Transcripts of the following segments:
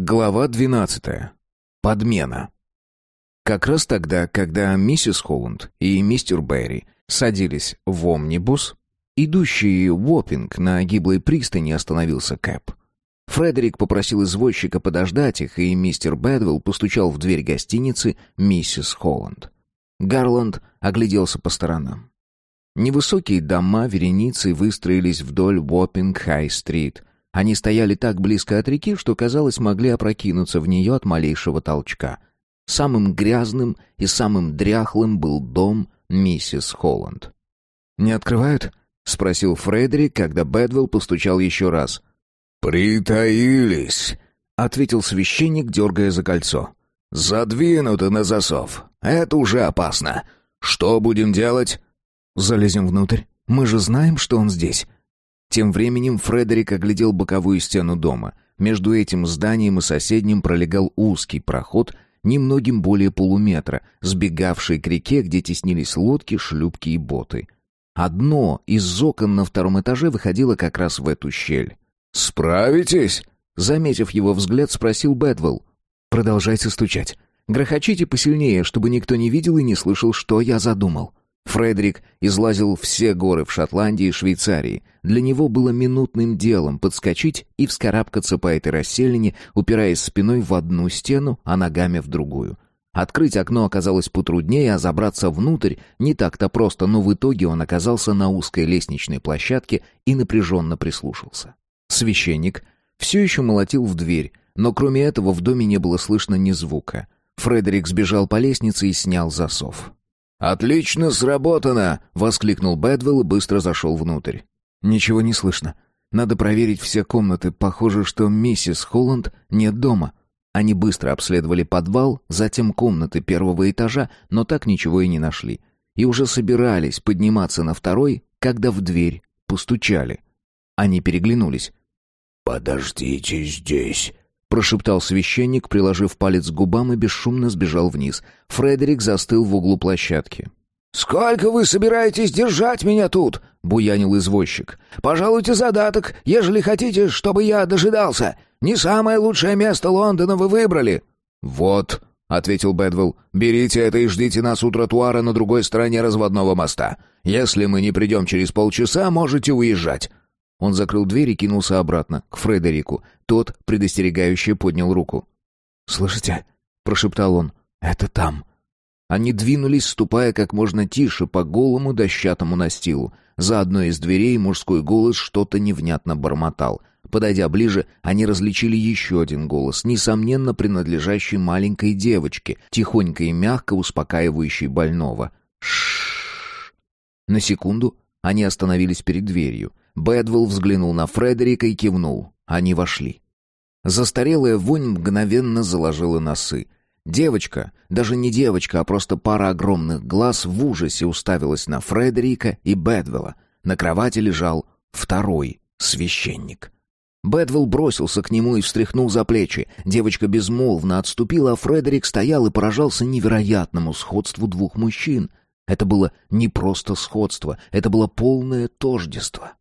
Глава 12. Подмена. Как раз тогда, когда миссис Холланд и мистер Берри садились в омнибус, идущий Уоппинг на гиблой пристани остановился Кэп. Фредерик попросил извозчика подождать их, и мистер Бэдвелл постучал в дверь гостиницы миссис Холланд. Гарланд огляделся по сторонам. Невысокие дома вереницей выстроились вдоль Уоппинг-Хай-стрит — они стояли так близко от реки, что, казалось, могли опрокинуться в нее от малейшего толчка. Самым грязным и самым дряхлым был дом миссис Холланд. «Не открывают?» — спросил Фредерик, когда Бэдвелл постучал еще раз. «Притаились», — ответил священник, дергая за кольцо. «Задвинуты на засов. Это уже опасно. Что будем делать?» «Залезем внутрь. Мы же знаем, что он здесь». Тем временем Фредерик оглядел боковую стену дома. Между этим зданием и соседним пролегал узкий проход, немногим более полуметра, сбегавший к реке, где теснились лодки, шлюпки и боты. Одно из окон на втором этаже выходило как раз в эту щель. «Справитесь?» Заметив его взгляд, спросил Бэдвелл. «Продолжайте стучать. Грохочите посильнее, чтобы никто не видел и не слышал, что я задумал». Фредерик излазил все горы в Шотландии и Швейцарии. Для него было минутным делом подскочить и вскарабкаться по этой расселине, упираясь спиной в одну стену, а ногами в другую. Открыть окно оказалось потруднее, а забраться внутрь не так-то просто, но в итоге он оказался на узкой лестничной площадке и напряженно прислушался. Священник все еще молотил в дверь, но кроме этого в доме не было слышно ни звука. Фредерик сбежал по лестнице и снял засов. «Отлично сработано!» — воскликнул Бэдвелл и быстро зашел внутрь. «Ничего не слышно. Надо проверить все комнаты. Похоже, что миссис Холланд нет дома». Они быстро обследовали подвал, затем комнаты первого этажа, но так ничего и не нашли. И уже собирались подниматься на второй, когда в дверь постучали. Они переглянулись. «Подождите здесь», — прошептал священник, приложив палец к губам и бесшумно сбежал вниз. Фредерик застыл в углу площадки. «Сколько вы собираетесь держать меня тут?» — буянил извозчик. «Пожалуйте задаток, ежели хотите, чтобы я дожидался. Не самое лучшее место Лондона вы выбрали». «Вот», — ответил Бэдвелл, — «берите это и ждите нас у тротуара на другой стороне разводного моста. Если мы не придем через полчаса, можете уезжать. Он закрыл дверь и кинулся обратно, к Фредерику. Тот, предостерегающе, поднял руку. «Слышите?» — прошептал он. «Это там». Они двинулись, ступая как можно тише по голому дощатому настилу. За одной из дверей мужской голос что-то невнятно бормотал. Подойдя ближе, они различили еще один голос, несомненно принадлежащий маленькой девочке, тихонько и мягко успокаивающей больного. Шш. На секунду они остановились перед дверью. Бэдвелл взглянул на Фредерика и кивнул. Они вошли. Застарелая вонь мгновенно заложила носы. Девочка, даже не девочка, а просто пара огромных глаз в ужасе уставилась на Фредерика и Бэдвелла. На кровати лежал второй священник. Бэдвелл бросился к нему и встряхнул за плечи. Девочка безмолвно отступила, а Фредерик стоял и поражался невероятному сходству двух мужчин. Это было не просто сходство, это было полное тождество.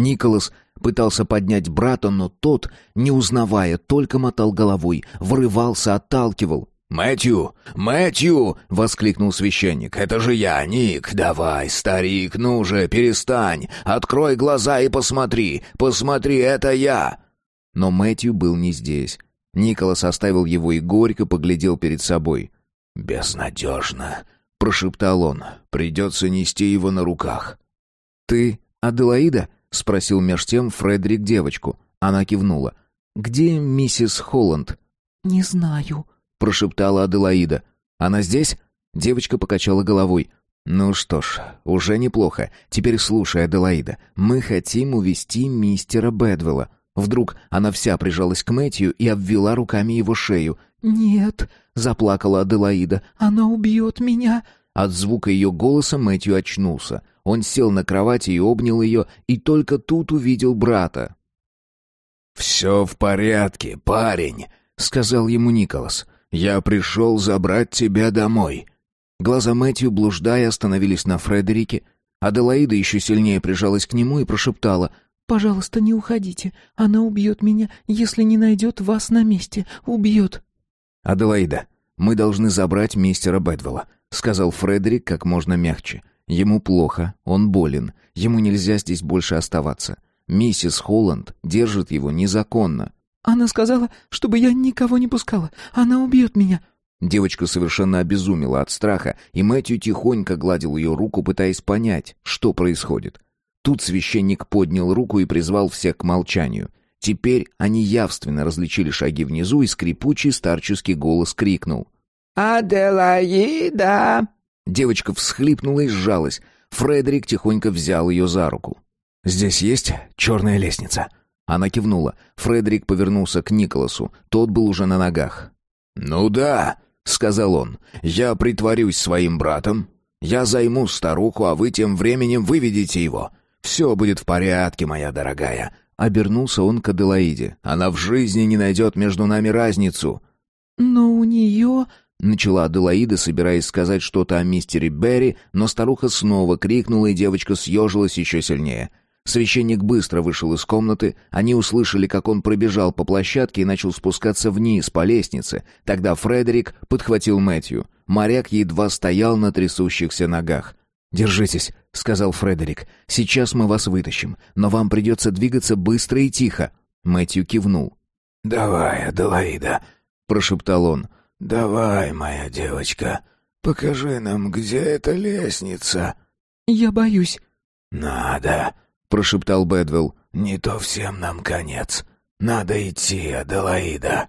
Николас пытался поднять брата, но тот, не узнавая, только мотал головой, врывался, отталкивал. «Мэтью! Мэтью!» — воскликнул священник. «Это же я, Ник! Давай, старик, ну же, перестань! Открой глаза и посмотри! Посмотри, это я!» Но Мэтью был не здесь. Николас оставил его и горько поглядел перед собой. «Безнадежно!» — прошептал он. «Придется нести его на руках». «Ты Аделаида?» — спросил меж тем Фредерик девочку. Она кивнула. «Где миссис Холланд?» «Не знаю», — прошептала Аделаида. «Она здесь?» Девочка покачала головой. «Ну что ж, уже неплохо. Теперь слушай, Аделаида, мы хотим увести мистера Бэдвелла». Вдруг она вся прижалась к Мэтью и обвела руками его шею. «Нет», — заплакала Аделаида, — «она убьет меня». От звука ее голоса Мэтью очнулся. Он сел на кровати и обнял ее, и только тут увидел брата. «Все в порядке, парень», — сказал ему Николас. «Я пришел забрать тебя домой». Глаза Мэтью, блуждая, остановились на Фредерике. Аделаида еще сильнее прижалась к нему и прошептала. Пожалуйста, не уходите. Она убьет меня, если не найдет вас на месте. Убьет». «Аделаида, мы должны забрать мистера Бэдвелла», — сказал Фредерик как можно мягче. «Ему плохо, он болен, ему нельзя здесь больше оставаться. Миссис Холланд держит его незаконно». «Она сказала, чтобы я никого не пускала. Она убьет меня». Девочка совершенно обезумела от страха, и Мэтью тихонько гладил ее руку, пытаясь понять, что происходит. Тут священник поднял руку и призвал всех к молчанию. Теперь они явственно различили шаги внизу, и скрипучий старческий голос крикнул. «Аделаида!» Девочка всхлипнула и сжалась. Фредерик тихонько взял ее за руку. «Здесь есть черная лестница?» Она кивнула. Фредерик повернулся к Николасу. Тот был уже на ногах. «Ну да», — сказал он. «Я притворюсь своим братом. Я займу старуху, а вы тем временем выведете его. Все будет в порядке, моя дорогая». Обернулся он к Аделаиде. «Она в жизни не найдет между нами разницу». «Но у нее...» Начала Аделаида, собираясь сказать что-то о мистере Берри, но старуха снова крикнула, и девочка съежилась еще сильнее. Священник быстро вышел из комнаты, они услышали, как он пробежал по площадке и начал спускаться вниз по лестнице. Тогда Фредерик подхватил Мэтью. Моряк едва стоял на трясущихся ногах. «Держитесь», — сказал Фредерик. «Сейчас мы вас вытащим, но вам придется двигаться быстро и тихо». Мэтью кивнул. «Давай, Аделаида», — прошептал он. «Давай, моя девочка, покажи нам, где эта лестница». «Я боюсь». «Надо», — прошептал Бэдвелл. «Не то всем нам конец. Надо идти, Аделаида».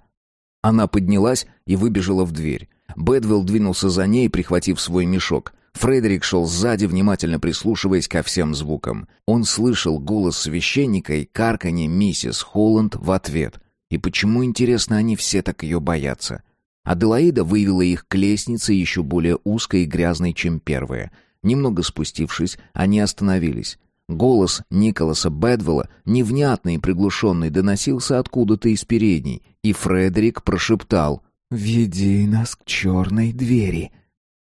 Она поднялась и выбежала в дверь. Бэдвелл двинулся за ней, прихватив свой мешок. Фредерик шел сзади, внимательно прислушиваясь ко всем звукам. Он слышал голос священника и карканье миссис Холланд в ответ. И почему, интересно, они все так ее боятся? Аделаида вывела их к лестнице еще более узкой и грязной, чем первая. Немного спустившись, они остановились. Голос Николаса Бэдвелла, невнятный и приглушенный, доносился откуда-то из передней, и Фредерик прошептал «Веди нас к черной двери».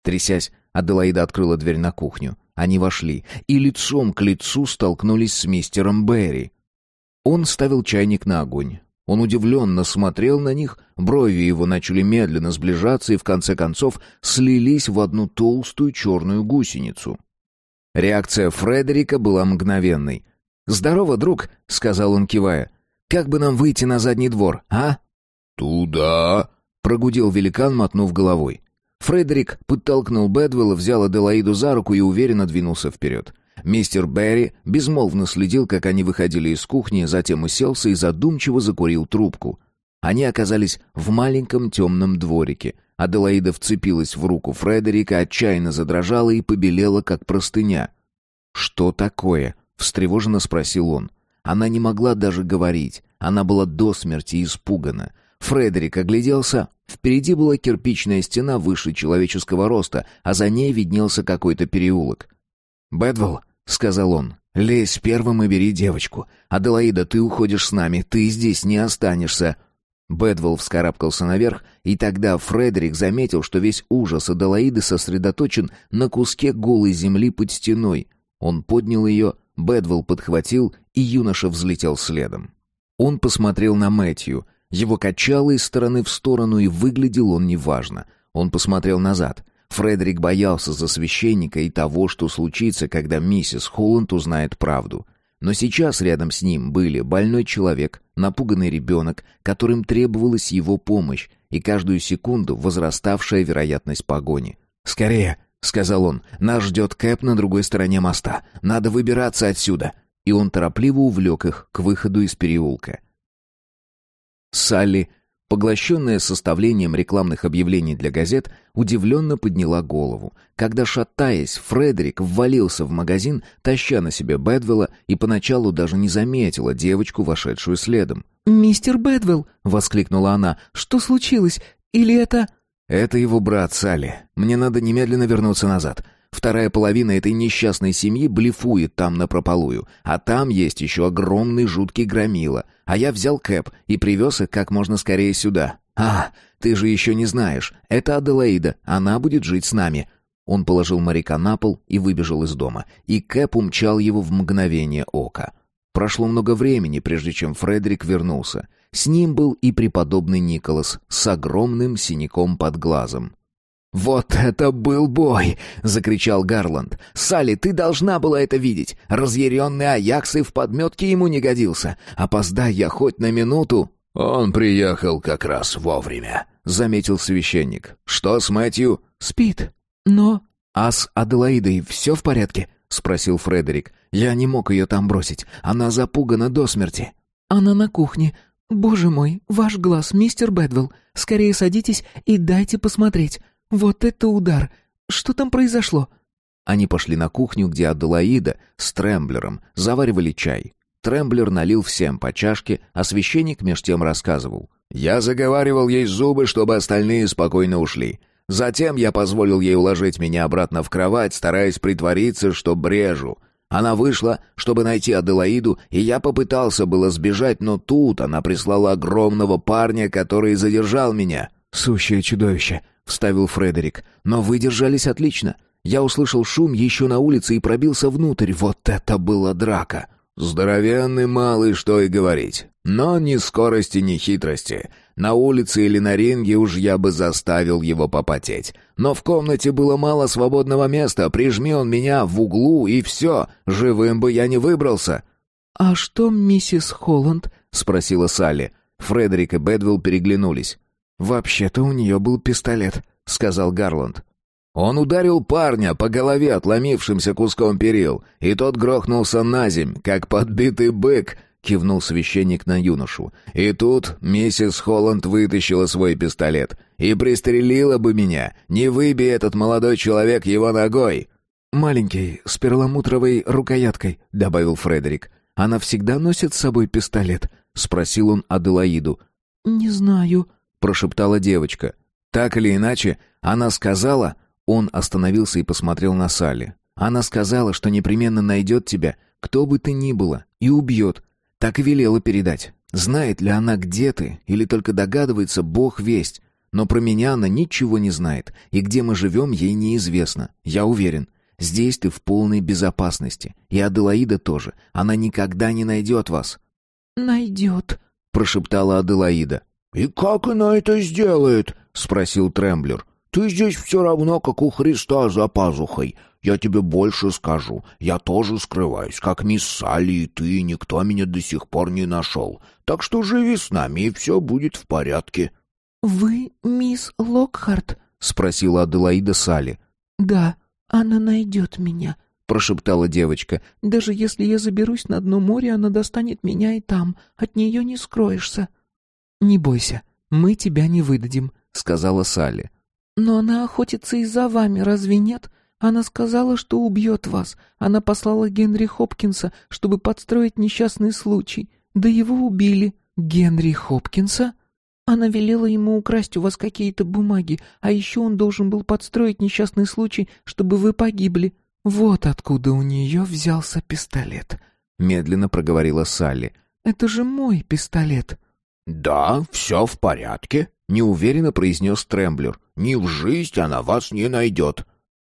Трясясь, Аделаида открыла дверь на кухню. Они вошли и лицом к лицу столкнулись с мистером Берри. Он ставил чайник на огонь. Он удивленно смотрел на них, брови его начали медленно сближаться и в конце концов слились в одну толстую черную гусеницу. Реакция Фредерика была мгновенной. «Здорово, друг», — сказал он, кивая. «Как бы нам выйти на задний двор, а?» «Туда», — прогудел великан, мотнув головой. Фредерик подтолкнул Бэдвелла, взял Аделаиду за руку и уверенно двинулся вперед. Мистер Берри безмолвно следил, как они выходили из кухни, затем уселся и задумчиво закурил трубку. Они оказались в маленьком темном дворике. Аделаида вцепилась в руку Фредерика, отчаянно задрожала и побелела, как простыня. «Что такое?» — встревоженно спросил он. Она не могла даже говорить. Она была до смерти испугана. Фредерик огляделся. Впереди была кирпичная стена выше человеческого роста, а за ней виднелся какой-то переулок. «Бэдвелл», — сказал он, — «лезь первым и бери девочку. Аделаида, ты уходишь с нами, ты здесь не останешься». Бэдвелл вскарабкался наверх, и тогда Фредерик заметил, что весь ужас Аделаиды сосредоточен на куске голой земли под стеной. Он поднял ее, Бэдвелл подхватил, и юноша взлетел следом. Он посмотрел на Мэтью. Его качало из стороны в сторону, и выглядел он неважно. Он посмотрел назад. Фредерик боялся за священника и того, что случится, когда миссис Холланд узнает правду. Но сейчас рядом с ним были больной человек, напуганный ребенок, которым требовалась его помощь, и каждую секунду возраставшая вероятность погони. «Скорее!» — сказал он. «Нас ждет Кэп на другой стороне моста. Надо выбираться отсюда!» И он торопливо увлек их к выходу из переулка. Салли Поглощенная составлением рекламных объявлений для газет, удивленно подняла голову, когда, шатаясь, Фредерик ввалился в магазин, таща на себе Бэдвелла, и поначалу даже не заметила девочку, вошедшую следом. «Мистер Бэдвелл!» — воскликнула она. «Что случилось? Или это...» «Это его брат Салли. Мне надо немедленно вернуться назад. Вторая половина этой несчастной семьи блефует там напропалую, а там есть еще огромный жуткий громила. А я взял Кэп и привез их как можно скорее сюда. А, ты же еще не знаешь, это Аделаида, она будет жить с нами». Он положил моряка на пол и выбежал из дома, и Кэп умчал его в мгновение ока. Прошло много времени, прежде чем Фредерик вернулся. С ним был и преподобный Николас с огромным синяком под глазом. «Вот это был бой!» — закричал Гарланд. «Салли, ты должна была это видеть! Разъяренный Аякс и в подметке ему не годился! Опоздай я хоть на минуту!» «Он приехал как раз вовремя», — заметил священник. «Что с Мэтью?» «Спит. Но...» «А с Аделаидой все в порядке?» — спросил Фредерик. «Я не мог ее там бросить. Она запугана до смерти». «Она на кухне. Боже мой, ваш глаз, мистер Бэдвелл. Скорее садитесь и дайте посмотреть. Вот это удар! Что там произошло?» Они пошли на кухню, где Аделаида с Тремблером заваривали чай. Тремблер налил всем по чашке, а священник меж тем рассказывал. «Я заговаривал ей зубы, чтобы остальные спокойно ушли. Затем я позволил ей уложить меня обратно в кровать, стараясь притвориться, что брежу. Она вышла, чтобы найти Аделаиду, и я попытался было сбежать, но тут она прислала огромного парня, который задержал меня». «Сущее чудовище», — вставил Фредерик. «Но вы держались отлично. Я услышал шум еще на улице и пробился внутрь. Вот это была драка!» «Здоровенный малый, что и говорить. Но ни скорости, ни хитрости. На улице или на ринге уж я бы заставил его попотеть. Но в комнате было мало свободного места. Прижми он меня в углу, и все. Живым бы я не выбрался». «А что миссис Холланд?» — спросила Салли. Фредерик и Бэдвилл переглянулись. «Вообще-то у нее был пистолет», — сказал Гарланд. Он ударил парня по голове отломившимся куском перил, и тот грохнулся на земь, как подбитый бык, кивнул священник на юношу. И тут миссис Холланд вытащила свой пистолет и пристрелила бы меня, не выбей этот молодой человек его ногой. Маленький, с перламутровой рукояткой, добавил Фредерик. Она всегда носит с собой пистолет, спросил он Аделаиду. Не знаю, прошептала девочка. Так или иначе, она сказала... Он остановился и посмотрел на Салли. Она сказала, что непременно найдет тебя, кто бы ты ни было, и убьет. Так и велела передать. Знает ли она, где ты, или только догадывается, бог весть. Но про меня она ничего не знает, и где мы живем, ей неизвестно. Я уверен. Здесь ты в полной безопасности. И Аделаида тоже. Она никогда не найдет вас. «Найдет», — прошептала Аделаида. «И как она это сделает?» — спросил Тремблер. «Ты здесь все равно, как у Христа за пазухой. Я тебе больше скажу. Я тоже скрываюсь, как мисс Салли и ты, никто меня до сих пор не нашел. Так что живи с нами, и все будет в порядке». «Вы мисс Локхарт?» — спросила Аделаида Салли. «Да, она найдет меня», — прошептала девочка. «Даже если я заберусь на дно моря, она достанет меня и там. От нее не скроешься». «Не бойся, мы тебя не выдадим», — сказала Салли. «Но она охотится и за вами, разве нет? Она сказала, что убьет вас. Она послала Генри Хопкинса, чтобы подстроить несчастный случай. Да его убили». «Генри Хопкинса?» Она велела ему украсть у вас какие-то бумаги, а еще он должен был подстроить несчастный случай, чтобы вы погибли. Вот откуда у нее взялся пистолет», — медленно проговорила Салли. «Это же мой пистолет». «Да, все в порядке», — неуверенно произнес Тремблер. «Ни в жизнь она вас не найдет».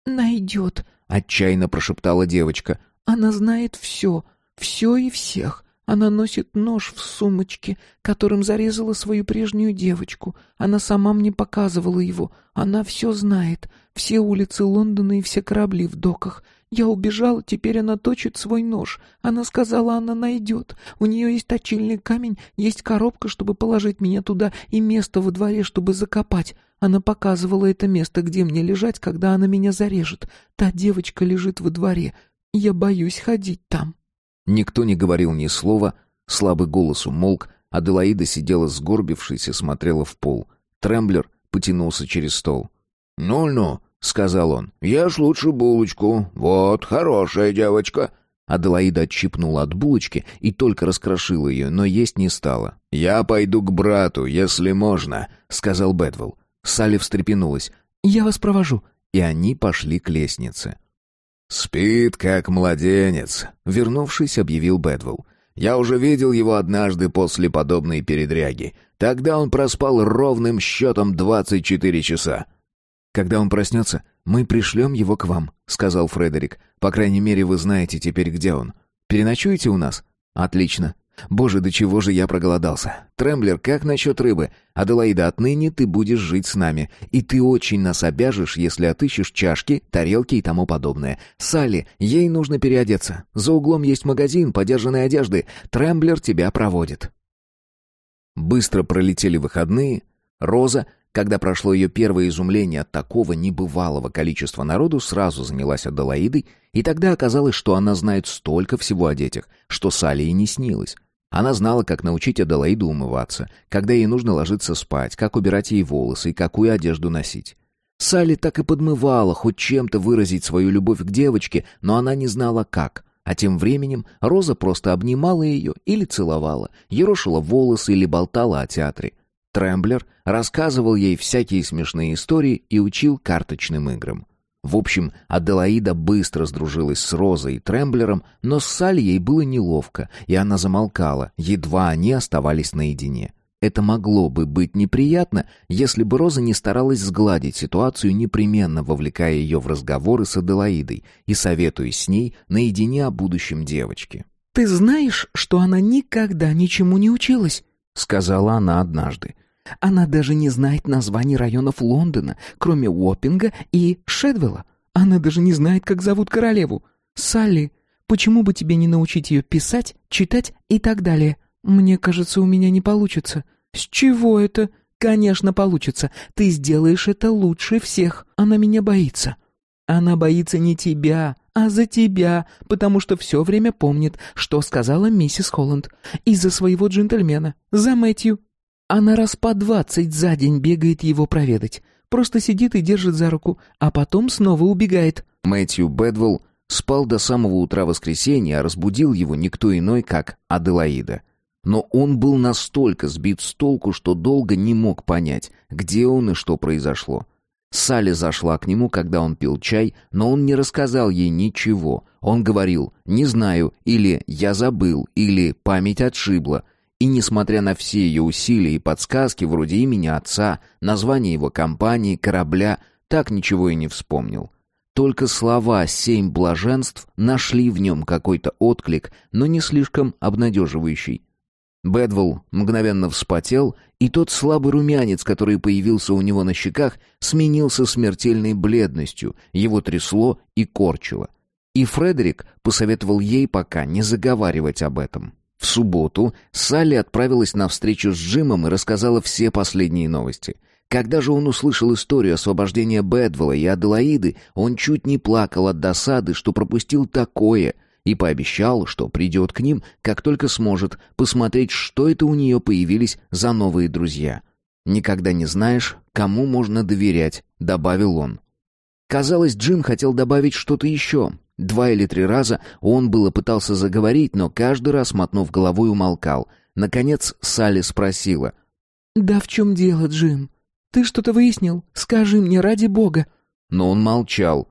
«Найдет», — отчаянно прошептала девочка. «Она знает все, все и всех. Она носит нож в сумочке, которым зарезала свою прежнюю девочку. Она сама мне показывала его. Она все знает. Все улицы Лондона и все корабли в доках. Я убежала, теперь она точит свой нож. Она сказала, она найдет. У нее есть точильный камень, есть коробка, чтобы положить меня туда, и место во дворе, чтобы закопать. Она показывала это место, где мне лежать, когда она меня зарежет. Та девочка лежит во дворе. Я боюсь ходить там. Никто не говорил ни слова, слабый голос умолк, Аделаида сидела сгорбившись и смотрела в пол. Тремблер потянулся через стол. «Ну-ну», — сказал он, — «ешь лучше булочку. Вот, хорошая девочка». Аделаида отщипнула от булочки и только раскрошила ее, но есть не стала. «Я пойду к брату, если можно», — сказал Бэдвелл. Салли встрепенулась. «Я вас провожу». И они пошли к лестнице. «Спит, как младенец», — вернувшись, объявил Бэдвелл. «Я уже видел его однажды после подобной передряги. Тогда он проспал ровным счетом двадцать четыре часа». «Когда он проснется, мы пришлем его к вам», — сказал Фредерик. «По крайней мере, вы знаете теперь, где он. Переночуете у нас?» Отлично. Боже, до чего же я проголодался. Тремблер, как насчет рыбы? Аделаида, отныне ты будешь жить с нами. И ты очень нас обяжешь, если отыщешь чашки, тарелки и тому подобное. Салли, ей нужно переодеться. За углом есть магазин подержанной одежды. Тремблер тебя проводит. Быстро пролетели выходные. Роза, когда прошло ее первое изумление от такого небывалого количества народу, сразу занялась Аделаидой, и тогда оказалось, что она знает столько всего о детях, что Салли и не снилось. Она знала, как научить Аделаиду умываться, когда ей нужно ложиться спать, как убирать ей волосы и какую одежду носить. Салли так и подмывала хоть чем-то выразить свою любовь к девочке, но она не знала как. А тем временем Роза просто обнимала ее или целовала, ерошила волосы или болтала о театре. Трэмблер рассказывал ей всякие смешные истории и учил карточным играм. В общем, Аделаида быстро сдружилась с Розой и Трэмблером, но с Салли ей было неловко, и она замолкала, едва они оставались наедине. Это могло бы быть неприятно, если бы Роза не старалась сгладить ситуацию, непременно вовлекая ее в разговоры с Аделаидой и советуясь с ней наедине о будущем девочки. «Ты знаешь, что она никогда ничему не училась?» — сказала она однажды. Она даже не знает названий районов Лондона, кроме Уоппинга и Шедвелла. Она даже не знает, как зовут королеву. Салли, почему бы тебе не научить ее писать, читать и так далее? Мне кажется, у меня не получится. С чего это? Конечно, получится. Ты сделаешь это лучше всех. Она меня боится. Она боится не тебя, а за тебя, потому что все время помнит, что сказала миссис Холланд. Из-за своего джентльмена, за Мэтью. Она раз по двадцать за день бегает его проведать. Просто сидит и держит за руку, а потом снова убегает. Мэтью Бэдвелл спал до самого утра воскресенья, а разбудил его никто иной, как Аделаида. Но он был настолько сбит с толку, что долго не мог понять, где он и что произошло. Салли зашла к нему, когда он пил чай, но он не рассказал ей ничего. Он говорил «не знаю» или «я забыл» или «память отшибла», и несмотря на все ее усилия и подсказки, вроде имени отца, названия его компании, корабля, так ничего и не вспомнил. Только слова «семь блаженств» нашли в нем какой-то отклик, но не слишком обнадеживающий. Бэдвелл мгновенно вспотел, и тот слабый румянец, который появился у него на щеках, сменился смертельной бледностью, его трясло и корчило. И Фредерик посоветовал ей пока не заговаривать об этом. В субботу Салли отправилась на встречу с Джимом и рассказала все последние новости. Когда же он услышал историю освобождения Бэдвелла и Аделаиды, он чуть не плакал от досады, что пропустил такое, и пообещал, что придет к ним, как только сможет, посмотреть, что это у нее появились за новые друзья. «Никогда не знаешь, кому можно доверять», — добавил он. Казалось, Джим хотел добавить что-то еще, Два или три раза он было пытался заговорить, но каждый раз, мотнув головой, умолкал. Наконец Салли спросила. «Да в чем дело, Джим? Ты что-то выяснил? Скажи мне, ради бога!» Но он молчал.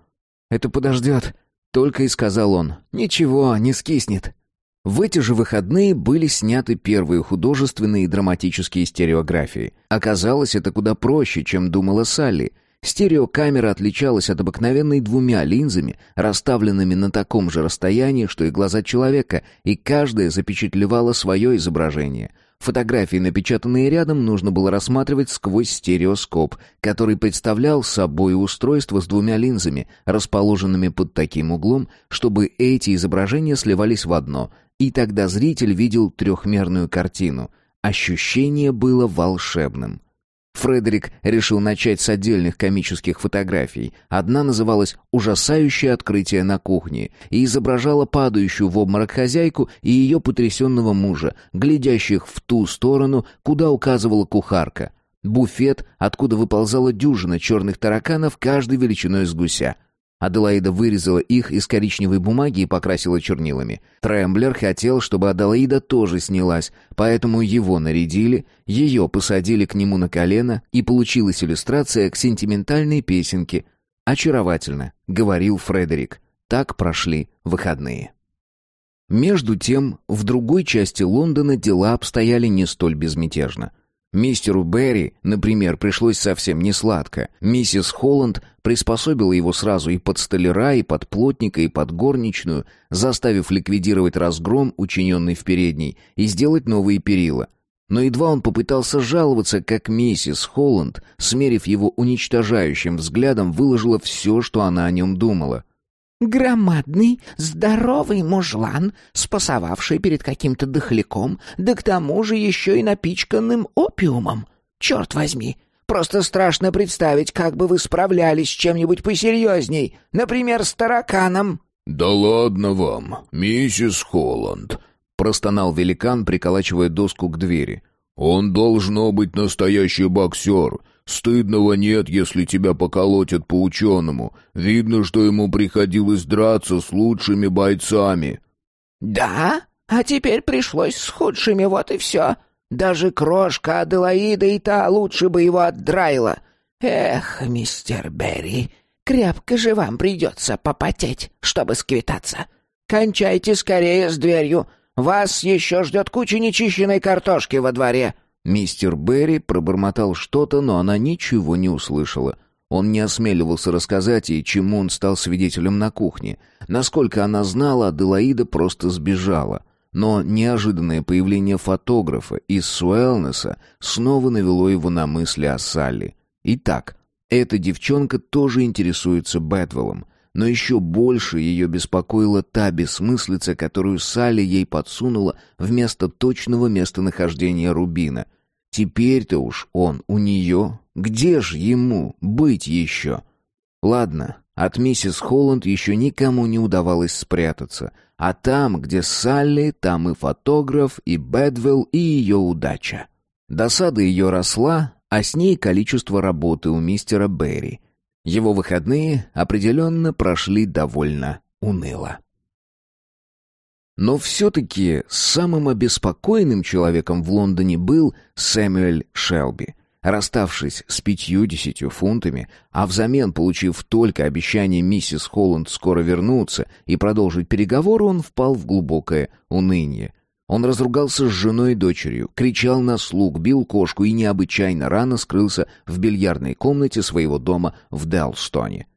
«Это подождет», — только и сказал он. «Ничего, не скиснет». В эти же выходные были сняты первые художественные и драматические стереографии. Оказалось, это куда проще, чем думала Салли. Стереокамера отличалась от обыкновенной двумя линзами, расставленными на таком же расстоянии, что и глаза человека, и каждая запечатлевала свое изображение. Фотографии, напечатанные рядом, нужно было рассматривать сквозь стереоскоп, который представлял собой устройство с двумя линзами, расположенными под таким углом, чтобы эти изображения сливались в одно, и тогда зритель видел трехмерную картину. Ощущение было волшебным. Фредерик решил начать с отдельных комических фотографий. Одна называлась «Ужасающее открытие на кухне» и изображала падающую в обморок хозяйку и ее потрясенного мужа, глядящих в ту сторону, куда указывала кухарка. Буфет, откуда выползала дюжина черных тараканов, каждой величиной с гуся — Аделаида вырезала их из коричневой бумаги и покрасила чернилами. Тремблер хотел, чтобы Аделаида тоже снялась, поэтому его нарядили, ее посадили к нему на колено, и получилась иллюстрация к сентиментальной песенке. «Очаровательно», — говорил Фредерик. Так прошли выходные. Между тем, в другой части Лондона дела обстояли не столь безмятежно. Мистеру Берри, например, пришлось совсем не сладко. Миссис Холланд приспособила его сразу и под столяра, и под плотника, и под горничную, заставив ликвидировать разгром, учиненный в передней, и сделать новые перила. Но едва он попытался жаловаться, как миссис Холланд, смерив его уничтожающим взглядом, выложила все, что она о нем думала. Громадный, здоровый мужлан, спасовавший перед каким-то дохляком, да к тому же еще и напичканным опиумом. Черт возьми, просто страшно представить, как бы вы справлялись с чем-нибудь посерьезней, например, с тараканом». «Да ладно вам, миссис Холланд», — простонал великан, приколачивая доску к двери. «Он должно быть настоящий боксер, Стыдного нет, если тебя поколотят по-ученому. Видно, что ему приходилось драться с лучшими бойцами». «Да? А теперь пришлось с худшими, вот и все. Даже крошка Аделаида и та лучше бы его отдраила. Эх, мистер Берри, крепко же вам придется попотеть, чтобы сквитаться. Кончайте скорее с дверью. Вас еще ждет куча нечищенной картошки во дворе». Мистер Берри пробормотал что-то, но она ничего не услышала. Он не осмеливался рассказать ей, чему он стал свидетелем на кухне. Насколько она знала, Аделаида просто сбежала. Но неожиданное появление фотографа из Суэлнеса снова навело его на мысли о Салли. Итак, эта девчонка тоже интересуется Бэтвеллом но еще больше ее беспокоила та бессмыслица, которую Салли ей подсунула вместо точного местонахождения Рубина. Теперь-то уж он у нее. Где же ему быть еще? Ладно, от миссис Холланд еще никому не удавалось спрятаться. А там, где Салли, там и фотограф, и Бэдвелл, и ее удача. Досада ее росла, а с ней количество работы у мистера Берри — его выходные определенно прошли довольно уныло. Но все-таки самым обеспокоенным человеком в Лондоне был Сэмюэль Шелби. Расставшись с пятью-десятью фунтами, а взамен получив только обещание миссис Холланд скоро вернуться и продолжить переговоры, он впал в глубокое уныние. Он разругался с женой и дочерью, кричал на слуг, бил кошку и необычайно рано скрылся в бильярдной комнате своего дома в Делстоне.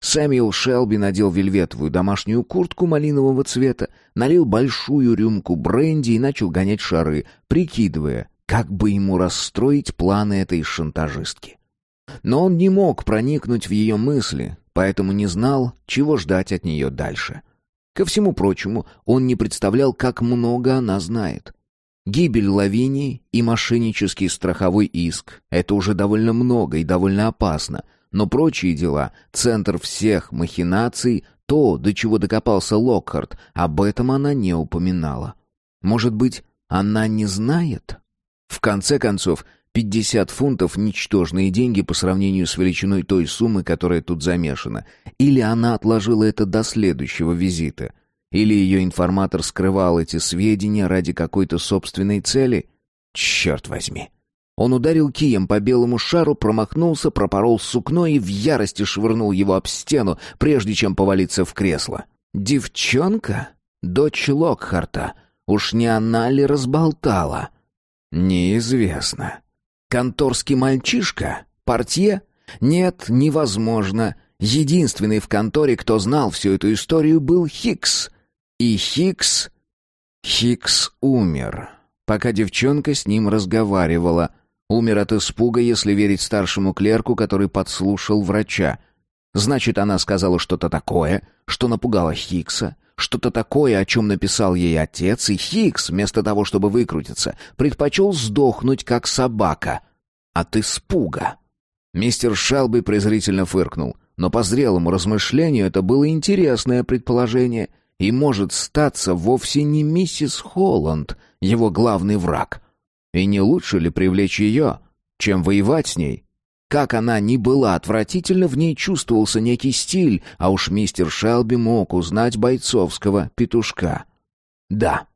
Сэмюэл Шелби надел вельветовую домашнюю куртку малинового цвета, налил большую рюмку бренди и начал гонять шары, прикидывая, как бы ему расстроить планы этой шантажистки. Но он не мог проникнуть в ее мысли, поэтому не знал, чего ждать от нее дальше. Ко всему прочему, он не представлял, как много она знает. Гибель Лавинии и мошеннический страховой иск — это уже довольно много и довольно опасно, но прочие дела, центр всех махинаций, то, до чего докопался Локхарт, об этом она не упоминала. Может быть, она не знает? В конце концов, Пятьдесят фунтов — ничтожные деньги по сравнению с величиной той суммы, которая тут замешана. Или она отложила это до следующего визита. Или ее информатор скрывал эти сведения ради какой-то собственной цели. Черт возьми. Он ударил кием по белому шару, промахнулся, пропорол сукно и в ярости швырнул его об стену, прежде чем повалиться в кресло. «Девчонка? Дочь Локхарта. Уж не она ли разболтала?» «Неизвестно». Конторский мальчишка? Портье? Нет, невозможно. Единственный в конторе, кто знал всю эту историю, был Хикс. И Хикс... Хикс умер, пока девчонка с ним разговаривала. Умер от испуга, если верить старшему клерку, который подслушал врача. Значит, она сказала что-то такое, что напугало Хикса, что-то такое, о чем написал ей отец, и Хикс, вместо того, чтобы выкрутиться, предпочел сдохнуть, как собака. От испуга. Мистер Шелби презрительно фыркнул, но по зрелому размышлению это было интересное предположение, и может статься вовсе не миссис Холланд, его главный враг. И не лучше ли привлечь ее, чем воевать с ней? Как она ни была отвратительна, в ней чувствовался некий стиль, а уж мистер Шелби мог узнать бойцовского петушка. Да,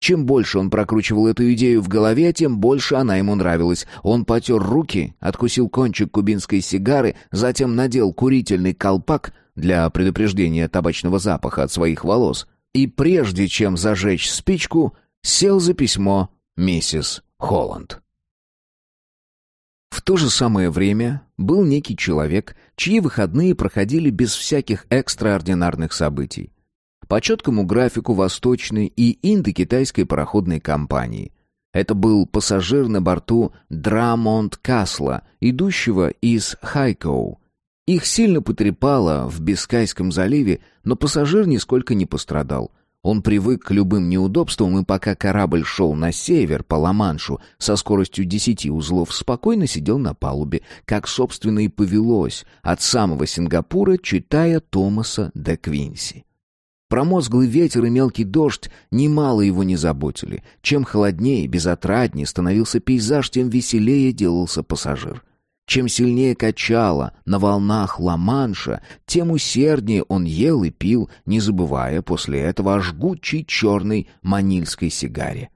чем больше он прокручивал эту идею в голове, тем больше она ему нравилась. Он потер руки, откусил кончик кубинской сигары, затем надел курительный колпак для предупреждения табачного запаха от своих волос и, прежде чем зажечь спичку, сел за письмо миссис Холланд. В то же самое время был некий человек, чьи выходные проходили без всяких экстраординарных событий. По четкому графику восточной и индокитайской пароходной компании. Это был пассажир на борту Драмонт Касла, идущего из Хайкоу. Их сильно потрепало в Бискайском заливе, но пассажир нисколько не пострадал. Он привык к любым неудобствам, и пока корабль шел на север по Ла-Маншу со скоростью десяти узлов, спокойно сидел на палубе, как, собственно, и повелось, от самого Сингапура, читая Томаса де Квинси. Промозглый ветер и мелкий дождь немало его не заботили. Чем холоднее и безотраднее становился пейзаж, тем веселее делался пассажир. Чем сильнее качало на волнах Ла-Манша, тем усерднее он ел и пил, не забывая после этого о жгучей черной манильской сигаре.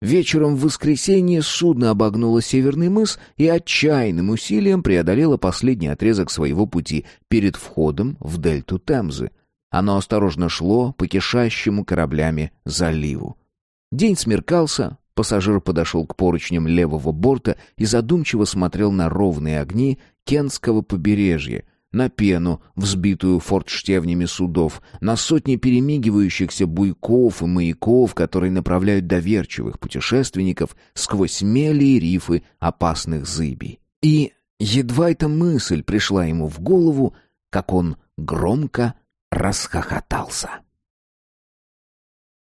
Вечером в воскресенье судно обогнуло Северный мыс и отчаянным усилием преодолело последний отрезок своего пути перед входом в дельту Темзы. Оно осторожно шло по кишащему кораблями заливу. День смеркался, Пассажир подошел к поручням левого борта и задумчиво смотрел на ровные огни Кентского побережья, на пену, взбитую фортштевнями судов, на сотни перемигивающихся буйков и маяков, которые направляют доверчивых путешественников сквозь мели и рифы опасных зыбей. И едва эта мысль пришла ему в голову, как он громко расхохотался.